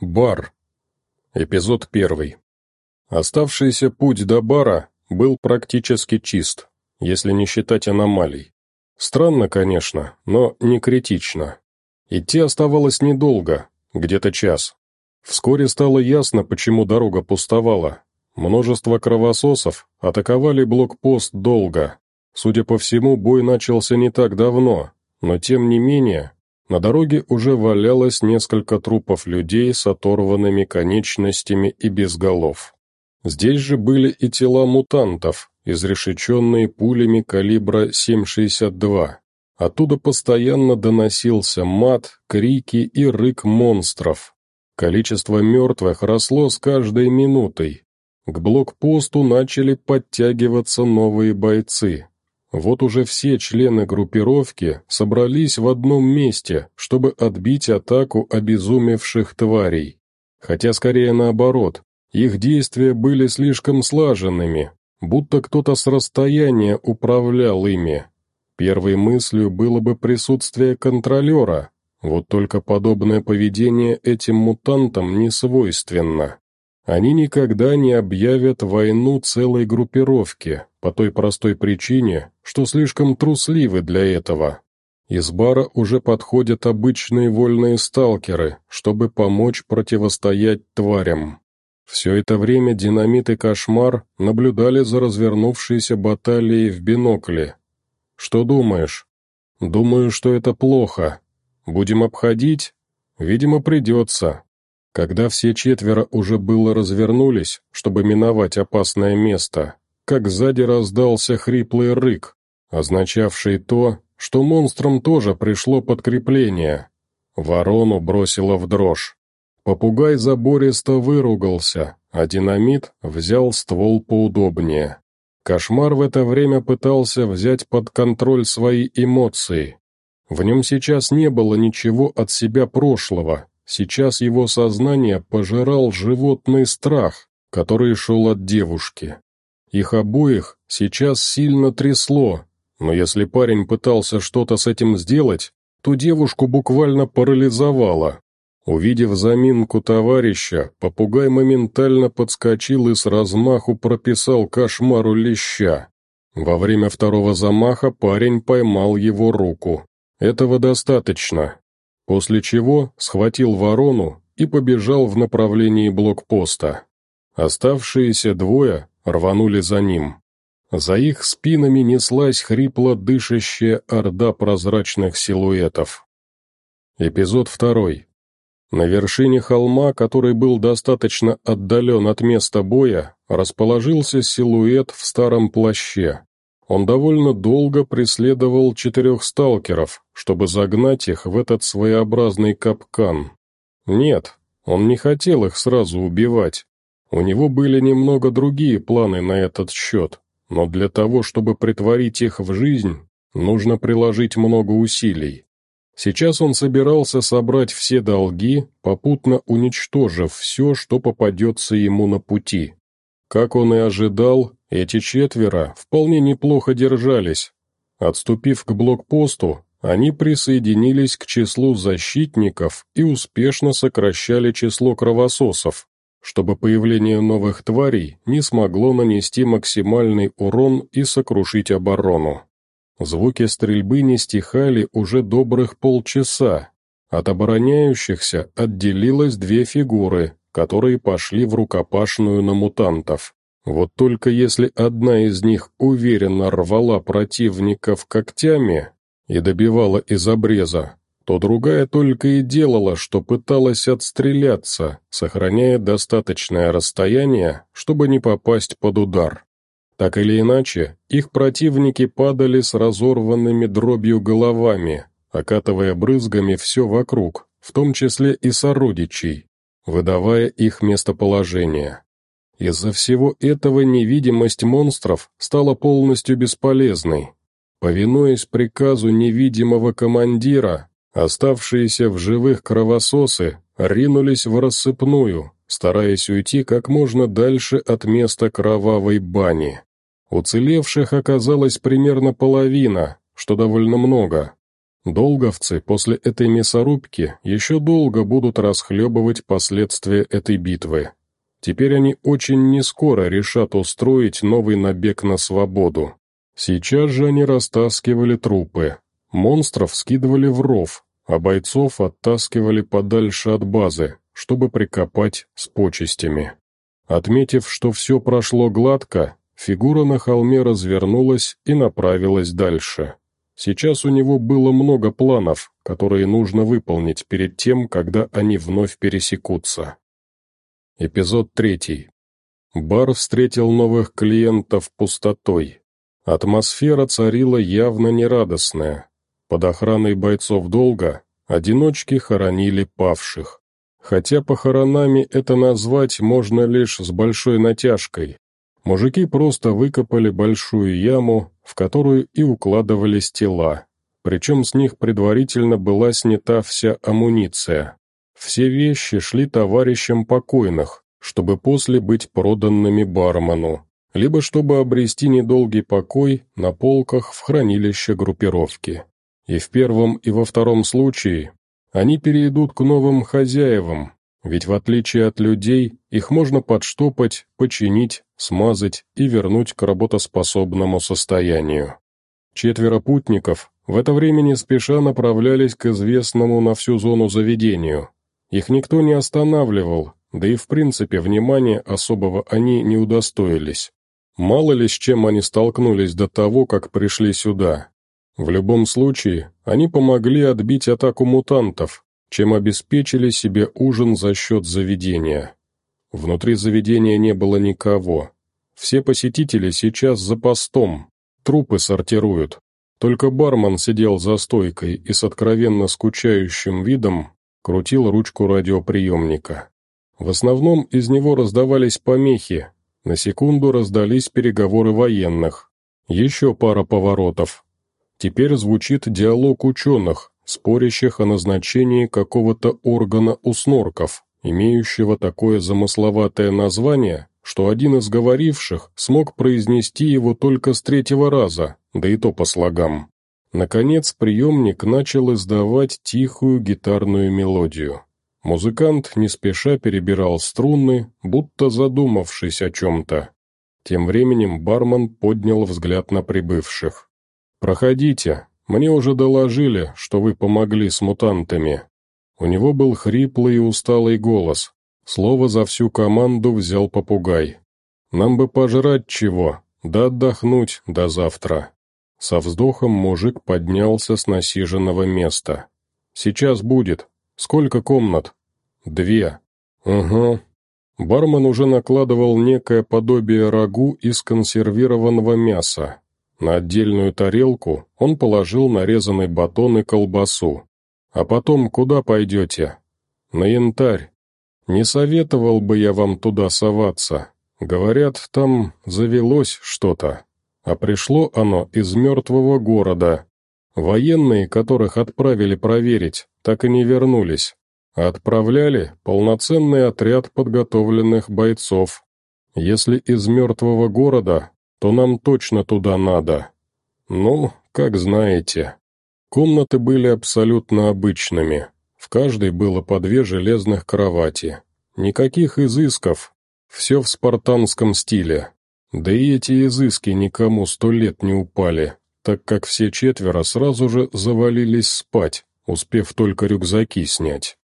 Бар. Эпизод первый. Оставшийся путь до бара был практически чист, если не считать аномалий. Странно, конечно, но не критично. Идти оставалось недолго, где-то час. Вскоре стало ясно, почему дорога пустовала. Множество кровососов атаковали блокпост долго. Судя по всему, бой начался не так давно, но тем не менее, на дороге уже валялось несколько трупов людей с оторванными конечностями и без голов. Здесь же были и тела мутантов, изрешеченные пулями калибра 7,62. Оттуда постоянно доносился мат, крики и рык монстров. Количество мертвых росло с каждой минутой. К блокпосту начали подтягиваться новые бойцы. Вот уже все члены группировки собрались в одном месте, чтобы отбить атаку обезумевших тварей. Хотя скорее наоборот, их действия были слишком слаженными, будто кто-то с расстояния управлял ими. Первой мыслью было бы присутствие контролера, вот только подобное поведение этим мутантам не свойственно. Они никогда не объявят войну целой группировке, по той простой причине, что слишком трусливы для этого. Из бара уже подходят обычные вольные сталкеры, чтобы помочь противостоять тварям. Все это время динамит и кошмар наблюдали за развернувшейся баталией в бинокле. «Что думаешь?» «Думаю, что это плохо. Будем обходить?» «Видимо, придется. Когда все четверо уже было развернулись, чтобы миновать опасное место, как сзади раздался хриплый рык, означавший то, что монстрам тоже пришло подкрепление. Ворону бросило в дрожь. Попугай забористо выругался, а динамит взял ствол поудобнее. Кошмар в это время пытался взять под контроль свои эмоции. В нем сейчас не было ничего от себя прошлого, Сейчас его сознание пожирал животный страх, который шел от девушки. Их обоих сейчас сильно трясло, но если парень пытался что-то с этим сделать, то девушку буквально парализовало. Увидев заминку товарища, попугай моментально подскочил и с размаху прописал кошмару леща. Во время второго замаха парень поймал его руку. Этого достаточно, после чего схватил ворону и побежал в направлении блокпоста. Оставшиеся двое рванули за ним. За их спинами неслась хрипло дышащая орда прозрачных силуэтов. Эпизод второй. На вершине холма, который был достаточно отдален от места боя, расположился силуэт в старом плаще. Он довольно долго преследовал четырех сталкеров, чтобы загнать их в этот своеобразный капкан. Нет, он не хотел их сразу убивать. У него были немного другие планы на этот счет, но для того, чтобы притворить их в жизнь, нужно приложить много усилий. Сейчас он собирался собрать все долги, попутно уничтожив все, что попадется ему на пути. Как он и ожидал, эти четверо вполне неплохо держались. Отступив к блокпосту, они присоединились к числу защитников и успешно сокращали число кровососов, чтобы появление новых тварей не смогло нанести максимальный урон и сокрушить оборону. Звуки стрельбы не стихали уже добрых полчаса. От обороняющихся отделилось две фигуры, которые пошли в рукопашную на мутантов. Вот только если одна из них уверенно рвала противников когтями и добивала из обреза, то другая только и делала, что пыталась отстреляться, сохраняя достаточное расстояние, чтобы не попасть под удар. Так или иначе, их противники падали с разорванными дробью головами, окатывая брызгами все вокруг, в том числе и сородичей, выдавая их местоположение. Из-за всего этого невидимость монстров стала полностью бесполезной. Повинуясь приказу невидимого командира, оставшиеся в живых кровососы ринулись в рассыпную, стараясь уйти как можно дальше от места кровавой бани. Уцелевших оказалось примерно половина, что довольно много. Долговцы после этой мясорубки еще долго будут расхлебывать последствия этой битвы. Теперь они очень нескоро решат устроить новый набег на свободу. Сейчас же они растаскивали трупы. Монстров скидывали в ров, а бойцов оттаскивали подальше от базы, чтобы прикопать с почестями. Отметив, что все прошло гладко, фигура на холме развернулась и направилась дальше. Сейчас у него было много планов, которые нужно выполнить перед тем, когда они вновь пересекутся. Эпизод третий. Бар встретил новых клиентов пустотой. Атмосфера царила явно нерадостная. Под охраной бойцов долга одиночки хоронили павших. Хотя похоронами это назвать можно лишь с большой натяжкой. Мужики просто выкопали большую яму, в которую и укладывались тела. Причем с них предварительно была снята вся амуниция. Все вещи шли товарищам покойных, чтобы после быть проданными бармену, либо чтобы обрести недолгий покой на полках в хранилище группировки. И в первом и во втором случае они перейдут к новым хозяевам, ведь в отличие от людей, их можно подштопать, починить, смазать и вернуть к работоспособному состоянию. Четверо путников в это время не спеша направлялись к известному на всю зону заведению. Их никто не останавливал, да и в принципе внимания особого они не удостоились. Мало ли с чем они столкнулись до того, как пришли сюда. В любом случае, они помогли отбить атаку мутантов, чем обеспечили себе ужин за счет заведения. Внутри заведения не было никого. Все посетители сейчас за постом, трупы сортируют. Только бармен сидел за стойкой и с откровенно скучающим видом крутил ручку радиоприемника. В основном из него раздавались помехи, на секунду раздались переговоры военных. Еще пара поворотов. Теперь звучит диалог ученых, спорящих о назначении какого-то органа у снорков, имеющего такое замысловатое название, что один из говоривших смог произнести его только с третьего раза, да и то по слогам. Наконец приемник начал издавать тихую гитарную мелодию. Музыкант не спеша перебирал струны, будто задумавшись о чем-то. Тем временем бармен поднял взгляд на прибывших. «Проходите, мне уже доложили, что вы помогли с мутантами». У него был хриплый и усталый голос. Слово за всю команду взял попугай. «Нам бы пожрать чего, да отдохнуть до завтра». Со вздохом мужик поднялся с насиженного места. «Сейчас будет. Сколько комнат?» «Две». «Угу». Бармен уже накладывал некое подобие рагу из консервированного мяса, на отдельную тарелку он положил нарезанный батон и колбасу. «А потом куда пойдете?» «На янтарь. Не советовал бы я вам туда соваться. Говорят, там завелось что-то. А пришло оно из мертвого города. Военные, которых отправили проверить, так и не вернулись. А отправляли полноценный отряд подготовленных бойцов. Если из мертвого города, то нам точно туда надо. Ну, как знаете. Комнаты были абсолютно обычными. В каждой было по две железных кровати. Никаких изысков. Все в спартанском стиле. Да и эти изыски никому сто лет не упали, так как все четверо сразу же завалились спать, успев только рюкзаки снять.